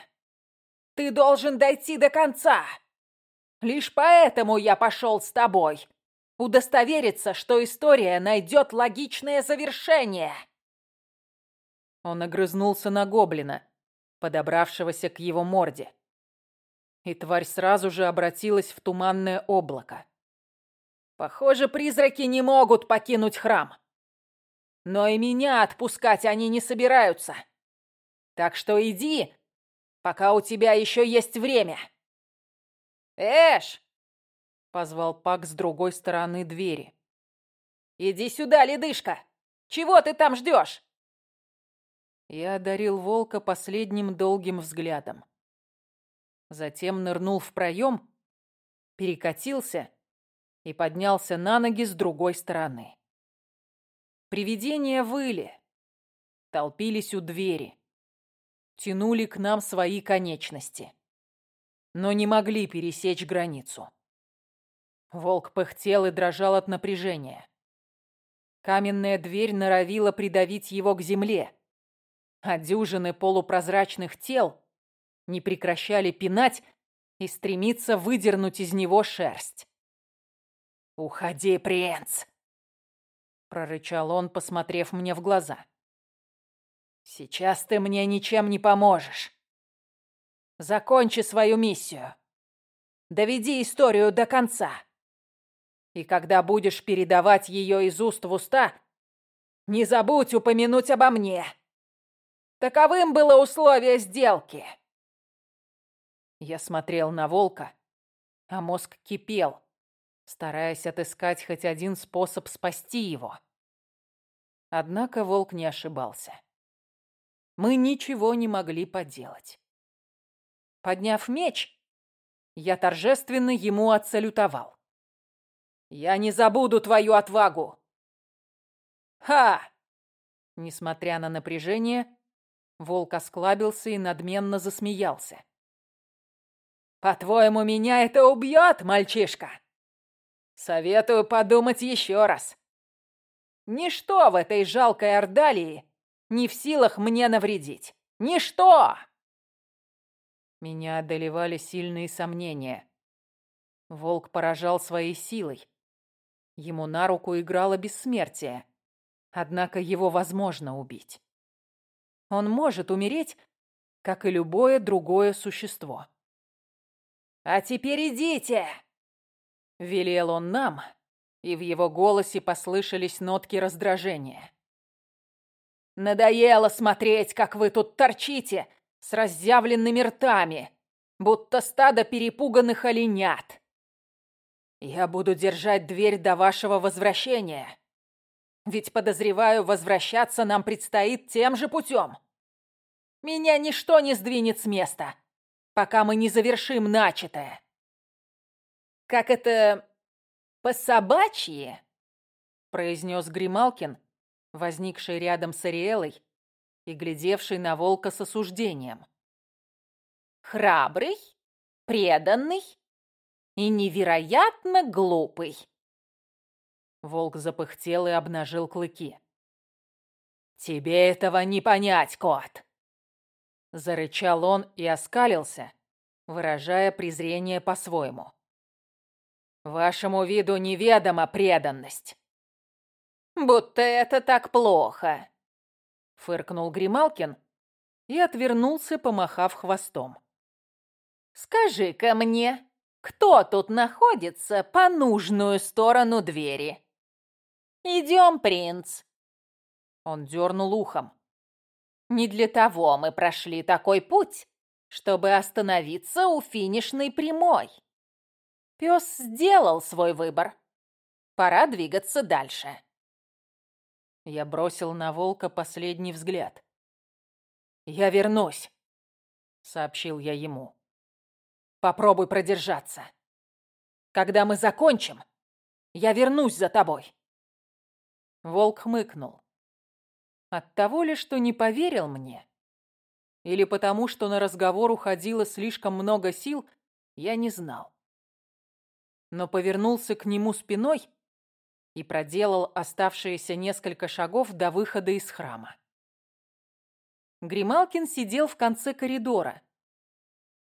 Ты должен дойти до конца! Лишь поэтому я пошел с тобой! Удостовериться, что история найдет логичное завершение!» Он огрызнулся на гоблина, подобравшегося к его морде. И тварь сразу же обратилась в туманное облако. «Похоже, призраки не могут покинуть храм. Но и меня отпускать они не собираются. Так что иди, пока у тебя еще есть время». «Эш!» — позвал Пак с другой стороны двери. «Иди сюда, ледышка! Чего ты там ждешь?» Я одарил волка последним долгим взглядом. Затем нырнул в проем, перекатился и поднялся на ноги с другой стороны. Привидения выли, толпились у двери, тянули к нам свои конечности, но не могли пересечь границу. Волк пыхтел и дрожал от напряжения. Каменная дверь норовила придавить его к земле, а дюжины полупрозрачных тел не прекращали пинать и стремиться выдернуть из него шерсть. «Уходи, принц!» — прорычал он, посмотрев мне в глаза. «Сейчас ты мне ничем не поможешь. Закончи свою миссию. Доведи историю до конца. И когда будешь передавать ее из уст в уста, не забудь упомянуть обо мне. Таковым было условие сделки. Я смотрел на волка, а мозг кипел, стараясь отыскать хоть один способ спасти его. Однако волк не ошибался. Мы ничего не могли поделать. Подняв меч, я торжественно ему отсалютовал. «Я не забуду твою отвагу!» «Ха!» Несмотря на напряжение, волк осклабился и надменно засмеялся. «По-твоему, меня это убьет, мальчишка? Советую подумать еще раз. Ничто в этой жалкой Ордалии не в силах мне навредить. Ничто!» Меня одолевали сильные сомнения. Волк поражал своей силой. Ему на руку играло бессмертие. Однако его возможно убить. Он может умереть, как и любое другое существо. «А теперь идите!» Велел он нам, и в его голосе послышались нотки раздражения. «Надоело смотреть, как вы тут торчите с разъявленными ртами, будто стадо перепуганных оленят. Я буду держать дверь до вашего возвращения, ведь, подозреваю, возвращаться нам предстоит тем же путем. Меня ничто не сдвинет с места, пока мы не завершим начатое. Как это по-собачьи, произнес Грималкин, возникший рядом с Ариэлой и глядевший на волка с осуждением. Храбрый, преданный и невероятно глупый. Волк запыхтел и обнажил клыки. «Тебе этого не понять, кот!» Зарычал он и оскалился, выражая презрение по-своему. «Вашему виду неведома преданность!» «Будто это так плохо!» Фыркнул Грималкин и отвернулся, помахав хвостом. «Скажи-ка мне, кто тут находится по нужную сторону двери?» «Идем, принц!» Он дернул ухом. «Не для того мы прошли такой путь, чтобы остановиться у финишной прямой. Пес сделал свой выбор. Пора двигаться дальше». Я бросил на волка последний взгляд. «Я вернусь», — сообщил я ему. «Попробуй продержаться. Когда мы закончим, я вернусь за тобой». Волк хмыкнул. От того ли, что не поверил мне? Или потому, что на разговор уходило слишком много сил, я не знал. Но повернулся к нему спиной и проделал оставшиеся несколько шагов до выхода из храма. Грималкин сидел в конце коридора.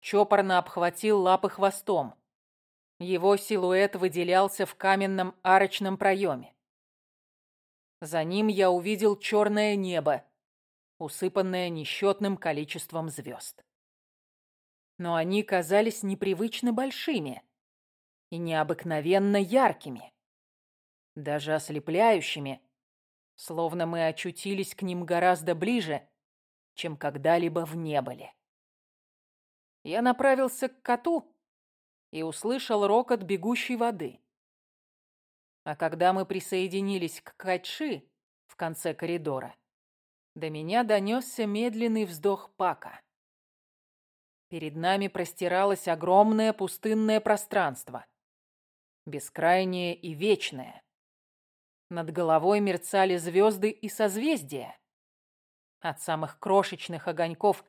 Чопорно обхватил лапы хвостом. Его силуэт выделялся в каменном арочном проеме. За ним я увидел черное небо, усыпанное несчетным количеством звезд. Но они казались непривычно большими и необыкновенно яркими, даже ослепляющими, словно мы очутились к ним гораздо ближе, чем когда-либо в неболе. Я направился к коту и услышал рокот бегущей воды. А когда мы присоединились к Кайтши в конце коридора, до меня донесся медленный вздох Пака. Перед нами простиралось огромное пустынное пространство, бескрайнее и вечное. Над головой мерцали звезды и созвездия. От самых крошечных огоньков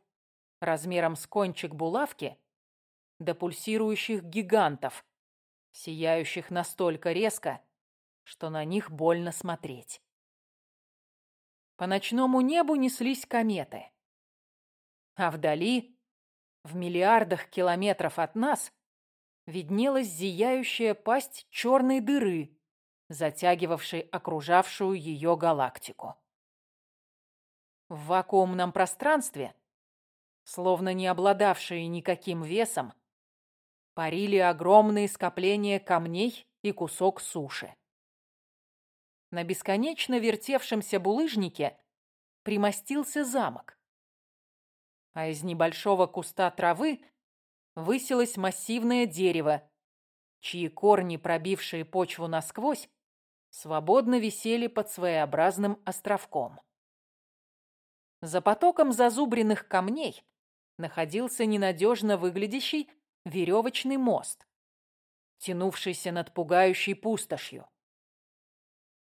размером с кончик булавки до пульсирующих гигантов, сияющих настолько резко, что на них больно смотреть. По ночному небу неслись кометы. А вдали, в миллиардах километров от нас, виднелась зияющая пасть черной дыры, затягивавшей окружавшую ее галактику. В вакуумном пространстве, словно не обладавшие никаким весом, парили огромные скопления камней и кусок суши. На бесконечно вертевшемся булыжнике примостился замок. А из небольшого куста травы высилось массивное дерево, чьи корни, пробившие почву насквозь, свободно висели под своеобразным островком. За потоком зазубренных камней находился ненадежно выглядящий веревочный мост, тянувшийся над пугающей пустошью.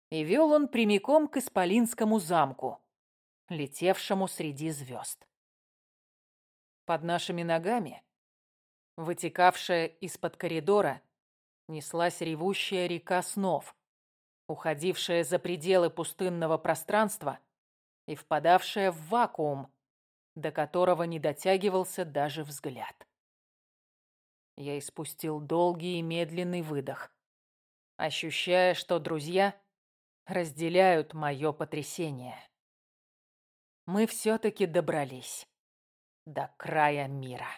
И вел он прямиком к Исполинскому замку, летевшему среди звезд. Под нашими ногами, вытекавшая из-под коридора, неслась ревущая река снов, уходившая за пределы пустынного пространства и впадавшая в вакуум, до которого не дотягивался даже взгляд. Я испустил долгий и медленный выдох, ощущая, что друзья разделяют мое потрясение. Мы все-таки добрались до края мира.